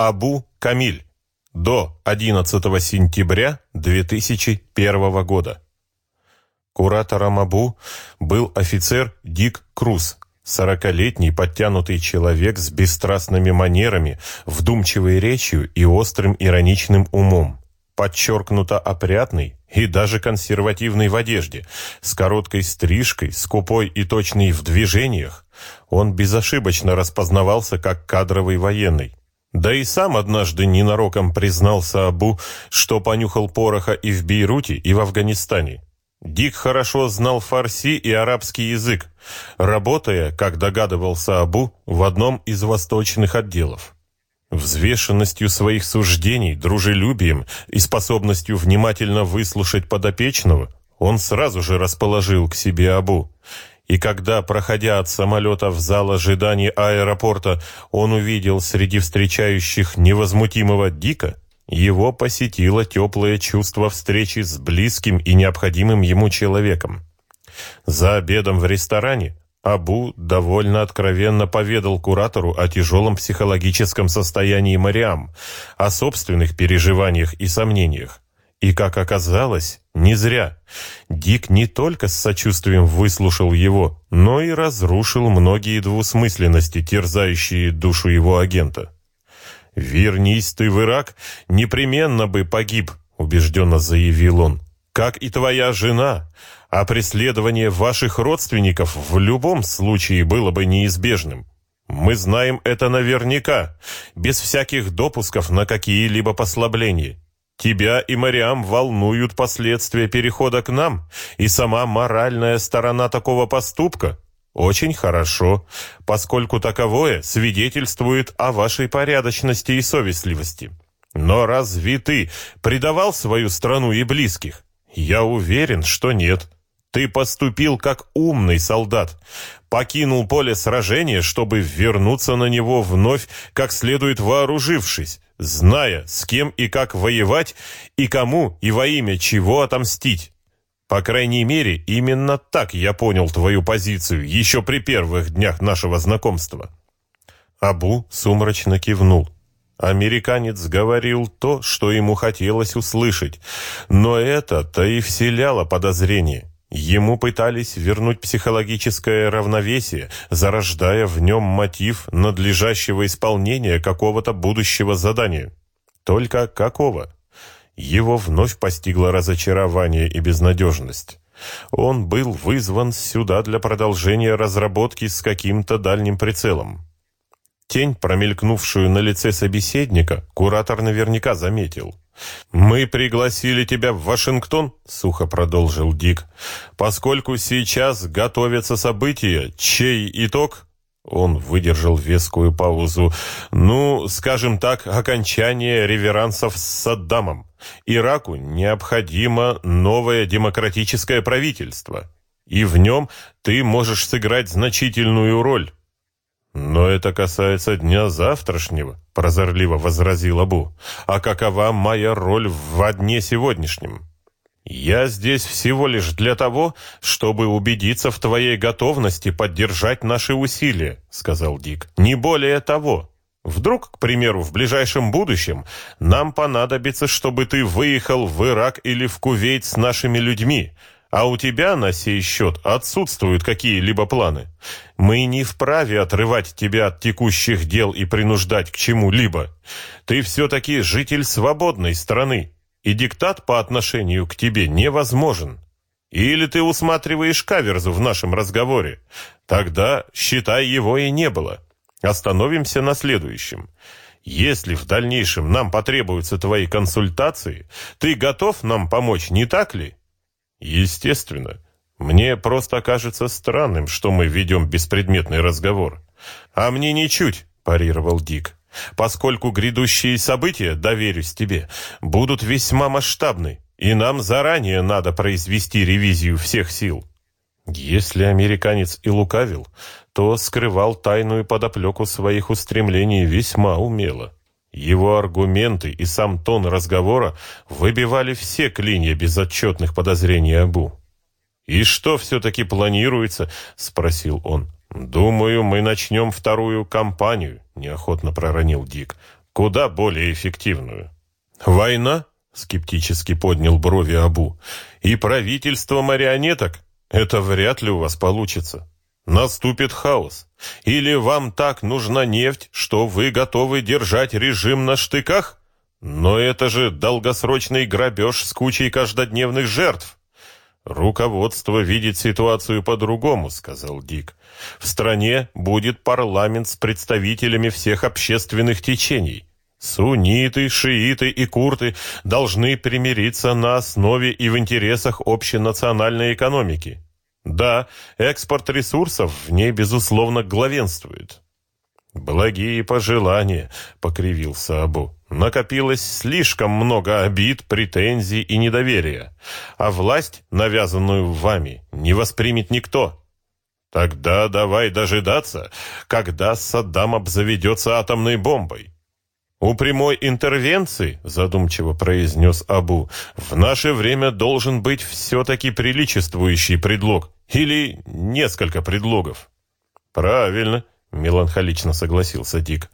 Абу Камиль. До 11 сентября 2001 года. Куратором Абу был офицер Дик Круз, сорокалетний подтянутый человек с бесстрастными манерами, вдумчивой речью и острым ироничным умом. Подчеркнуто опрятный и даже консервативный в одежде, с короткой стрижкой, скупой и точный в движениях, он безошибочно распознавался как кадровый военный. Да и сам однажды ненароком признался Абу, что понюхал пороха и в Бейруте, и в Афганистане. Дик хорошо знал фарси и арабский язык, работая, как догадывался Абу, в одном из восточных отделов. Взвешенностью своих суждений, дружелюбием и способностью внимательно выслушать подопечного он сразу же расположил к себе Абу. И когда, проходя от самолета в зал ожидания аэропорта, он увидел среди встречающих невозмутимого Дика, его посетило теплое чувство встречи с близким и необходимым ему человеком. За обедом в ресторане Абу довольно откровенно поведал куратору о тяжелом психологическом состоянии Мариам, о собственных переживаниях и сомнениях. И, как оказалось, не зря. Дик не только с сочувствием выслушал его, но и разрушил многие двусмысленности, терзающие душу его агента. «Вернись ты в Ирак, непременно бы погиб», — убежденно заявил он, — «как и твоя жена, а преследование ваших родственников в любом случае было бы неизбежным. Мы знаем это наверняка, без всяких допусков на какие-либо послабления». Тебя и Мариам волнуют последствия перехода к нам и сама моральная сторона такого поступка. Очень хорошо, поскольку таковое свидетельствует о вашей порядочности и совестливости. Но разве ты предавал свою страну и близких? Я уверен, что нет. Ты поступил как умный солдат, покинул поле сражения, чтобы вернуться на него вновь, как следует вооружившись зная, с кем и как воевать, и кому и во имя чего отомстить. По крайней мере, именно так я понял твою позицию еще при первых днях нашего знакомства. Абу сумрачно кивнул. Американец говорил то, что ему хотелось услышать, но это-то и вселяло подозрение. Ему пытались вернуть психологическое равновесие, зарождая в нем мотив надлежащего исполнения какого-то будущего задания. Только какого? Его вновь постигло разочарование и безнадежность. Он был вызван сюда для продолжения разработки с каким-то дальним прицелом. Тень, промелькнувшую на лице собеседника, куратор наверняка заметил. «Мы пригласили тебя в Вашингтон», — сухо продолжил Дик, «поскольку сейчас готовятся события, чей итог...» Он выдержал вескую паузу. «Ну, скажем так, окончание реверансов с Саддамом. Ираку необходимо новое демократическое правительство, и в нем ты можешь сыграть значительную роль». «Но это касается дня завтрашнего», — прозорливо возразил Абу. «А какова моя роль в дне сегодняшнем?» «Я здесь всего лишь для того, чтобы убедиться в твоей готовности поддержать наши усилия», — сказал Дик. «Не более того. Вдруг, к примеру, в ближайшем будущем нам понадобится, чтобы ты выехал в Ирак или в Кувейт с нашими людьми, а у тебя на сей счет отсутствуют какие-либо планы. Мы не вправе отрывать тебя от текущих дел и принуждать к чему-либо. Ты все-таки житель свободной страны, и диктат по отношению к тебе невозможен. Или ты усматриваешь каверзу в нашем разговоре? Тогда, считай, его и не было. Остановимся на следующем. Если в дальнейшем нам потребуются твои консультации, ты готов нам помочь, не так ли? Естественно. Мне просто кажется странным, что мы ведем беспредметный разговор. А мне ничуть, парировал Дик. Поскольку грядущие события, доверюсь тебе, будут весьма масштабны, и нам заранее надо произвести ревизию всех сил. Если американец и лукавил, то скрывал тайную подоплеку своих устремлений весьма умело. Его аргументы и сам тон разговора выбивали все клинья безотчетных подозрений Абу. «И что все-таки планируется?» — спросил он. «Думаю, мы начнем вторую кампанию», — неохотно проронил Дик. куда более эффективную. Война? Скептически поднял брови Абу. И правительство марионеток? Это вряд ли у вас получится. Наступит хаос. Или вам так нужна нефть, что вы готовы держать режим на штыках? Но это же долгосрочный грабеж с кучей каждодневных жертв. «Руководство видит ситуацию по-другому», — сказал Дик. «В стране будет парламент с представителями всех общественных течений. Сунниты, шииты и курты должны примириться на основе и в интересах общенациональной экономики. Да, экспорт ресурсов в ней, безусловно, главенствует. «Благие пожелания», — покривился Абу. «Накопилось слишком много обид, претензий и недоверия, а власть, навязанную вами, не воспримет никто. Тогда давай дожидаться, когда Саддам обзаведется атомной бомбой». «У прямой интервенции, — задумчиво произнес Абу, — в наше время должен быть все-таки приличествующий предлог или несколько предлогов». «Правильно», — меланхолично согласился Дик.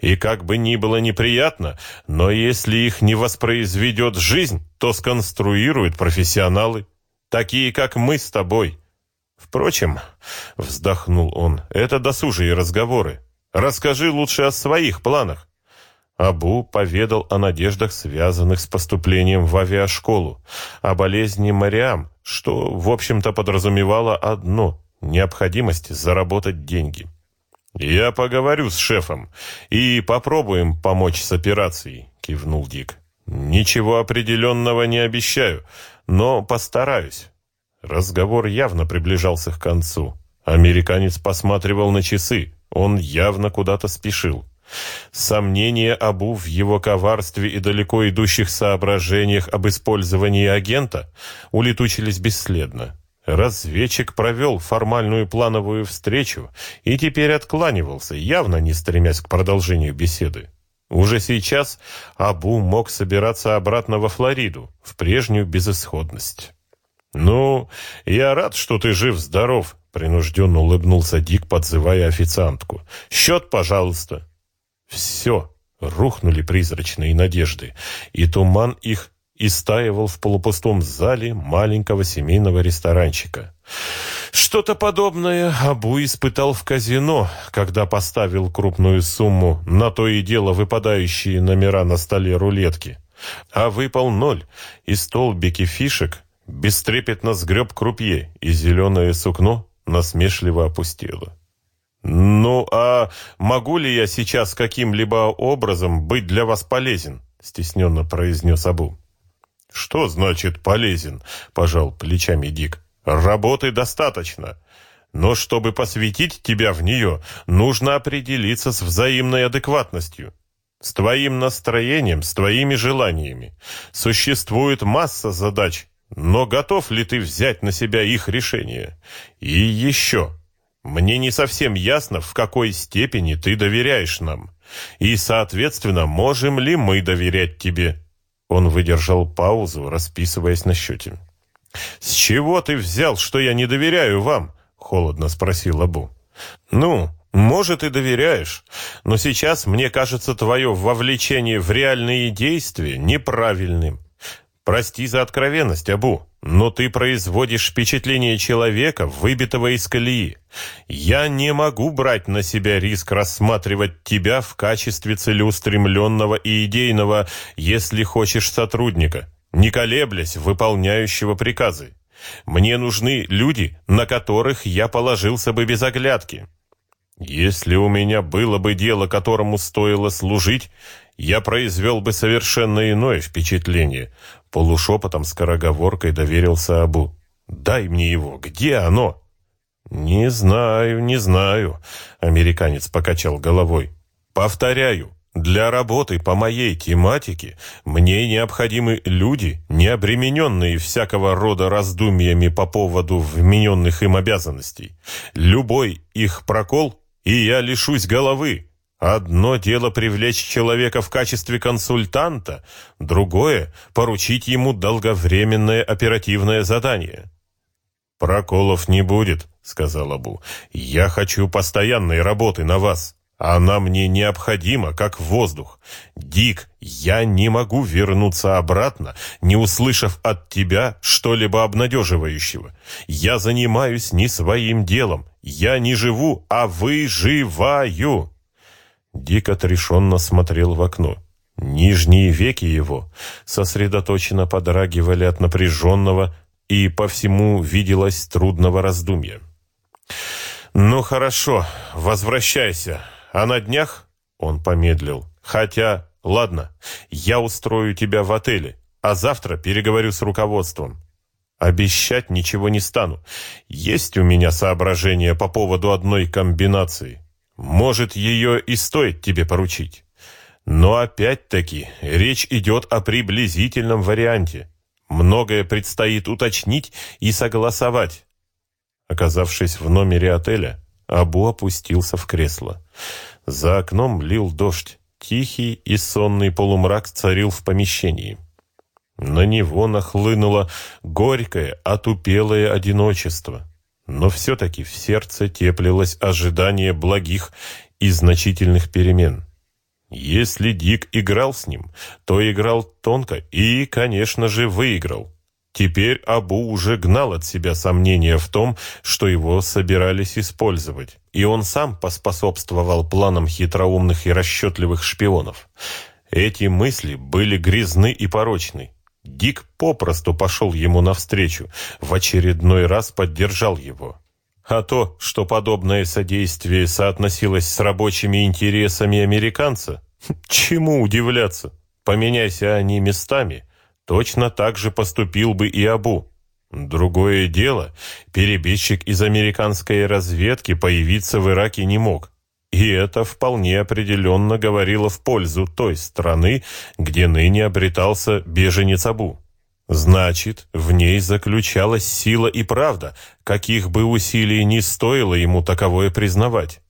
«И как бы ни было неприятно, но если их не воспроизведет жизнь, то сконструируют профессионалы, такие, как мы с тобой». «Впрочем», — вздохнул он, — «это досужие разговоры. Расскажи лучше о своих планах». Абу поведал о надеждах, связанных с поступлением в авиашколу, о болезни Мариам, что, в общем-то, подразумевало одно — необходимость заработать деньги. «Я поговорю с шефом и попробуем помочь с операцией», — кивнул Дик. «Ничего определенного не обещаю, но постараюсь». Разговор явно приближался к концу. Американец посматривал на часы. Он явно куда-то спешил. Сомнения Абу в его коварстве и далеко идущих соображениях об использовании агента улетучились бесследно. Разведчик провел формальную плановую встречу и теперь откланивался, явно не стремясь к продолжению беседы. Уже сейчас Абу мог собираться обратно во Флориду, в прежнюю безысходность. «Ну, я рад, что ты жив-здоров», — принужденно улыбнулся Дик, подзывая официантку. «Счет, пожалуйста». Все, рухнули призрачные надежды, и туман их истаивал в полупустом зале маленького семейного ресторанчика. Что-то подобное Абу испытал в казино, когда поставил крупную сумму на то и дело выпадающие номера на столе рулетки. А выпал ноль, и столбики фишек бестрепетно сгреб крупье, и зеленое сукно насмешливо опустело. «Ну, а могу ли я сейчас каким-либо образом быть для вас полезен?» — стесненно произнес Абу. «Что значит полезен?» — пожал плечами Дик. «Работы достаточно. Но чтобы посвятить тебя в нее, нужно определиться с взаимной адекватностью. С твоим настроением, с твоими желаниями. Существует масса задач, но готов ли ты взять на себя их решение? И еще...» Мне не совсем ясно, в какой степени ты доверяешь нам. И, соответственно, можем ли мы доверять тебе?» Он выдержал паузу, расписываясь на счете. «С чего ты взял, что я не доверяю вам?» — холодно спросил Абу. «Ну, может, и доверяешь, но сейчас мне кажется твое вовлечение в реальные действия неправильным. Прости за откровенность, Абу, но ты производишь впечатление человека, выбитого из колеи. Я не могу брать на себя риск рассматривать тебя в качестве целеустремленного и идейного, если хочешь, сотрудника, не колеблясь, выполняющего приказы. Мне нужны люди, на которых я положился бы без оглядки. Если у меня было бы дело, которому стоило служить, я произвел бы совершенно иное впечатление. Полушепотом скороговоркой доверился Абу. «Дай мне его. Где оно?» «Не знаю, не знаю», — американец покачал головой. «Повторяю, для работы по моей тематике мне необходимы люди, не обремененные всякого рода раздумьями по поводу вмененных им обязанностей. Любой их прокол, и я лишусь головы. Одно дело привлечь человека в качестве консультанта, другое — поручить ему долговременное оперативное задание. «Проколов не будет», — сказал Абу. «Я хочу постоянной работы на вас, Она мне необходима, как воздух. Дик, я не могу вернуться обратно, не услышав от тебя что-либо обнадеживающего. Я занимаюсь не своим делом. Я не живу, а выживаю. Дик отрешенно смотрел в окно. Нижние веки его сосредоточенно подрагивали от напряженного и по всему виделось трудного раздумья. «Ну хорошо, возвращайся. А на днях...» Он помедлил. «Хотя, ладно, я устрою тебя в отеле, а завтра переговорю с руководством. Обещать ничего не стану. Есть у меня соображения по поводу одной комбинации. Может, ее и стоит тебе поручить. Но опять-таки речь идет о приблизительном варианте. Многое предстоит уточнить и согласовать. Оказавшись в номере отеля, Абу опустился в кресло. За окном лил дождь. Тихий и сонный полумрак царил в помещении. На него нахлынуло горькое, отупелое одиночество. Но все-таки в сердце теплилось ожидание благих и значительных перемен. Если Дик играл с ним, то играл тонко и, конечно же, выиграл. Теперь Абу уже гнал от себя сомнения в том, что его собирались использовать, и он сам поспособствовал планам хитроумных и расчетливых шпионов. Эти мысли были грязны и порочны. Дик попросту пошел ему навстречу, в очередной раз поддержал его. А то, что подобное содействие соотносилось с рабочими интересами американца, чему удивляться? Поменяйся они местами, точно так же поступил бы и Абу. Другое дело, перебежчик из американской разведки появиться в Ираке не мог. И это вполне определенно говорило в пользу той страны, где ныне обретался беженец Абу. Значит, в ней заключалась сила и правда, каких бы усилий ни стоило ему таковое признавать.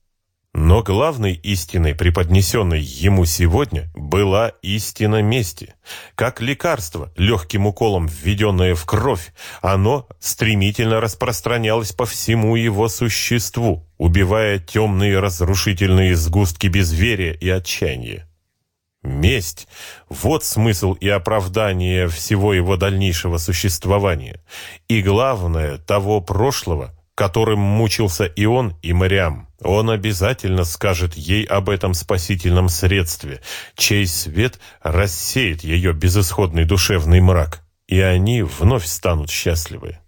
Но главной истиной, преподнесенной ему сегодня, была истина мести. Как лекарство, легким уколом введенное в кровь, оно стремительно распространялось по всему его существу, убивая темные разрушительные сгустки безверия и отчаяния. Месть – вот смысл и оправдание всего его дальнейшего существования. И главное, того прошлого, которым мучился и он, и Мариам. Он обязательно скажет ей об этом спасительном средстве, чей свет рассеет ее безысходный душевный мрак, и они вновь станут счастливы.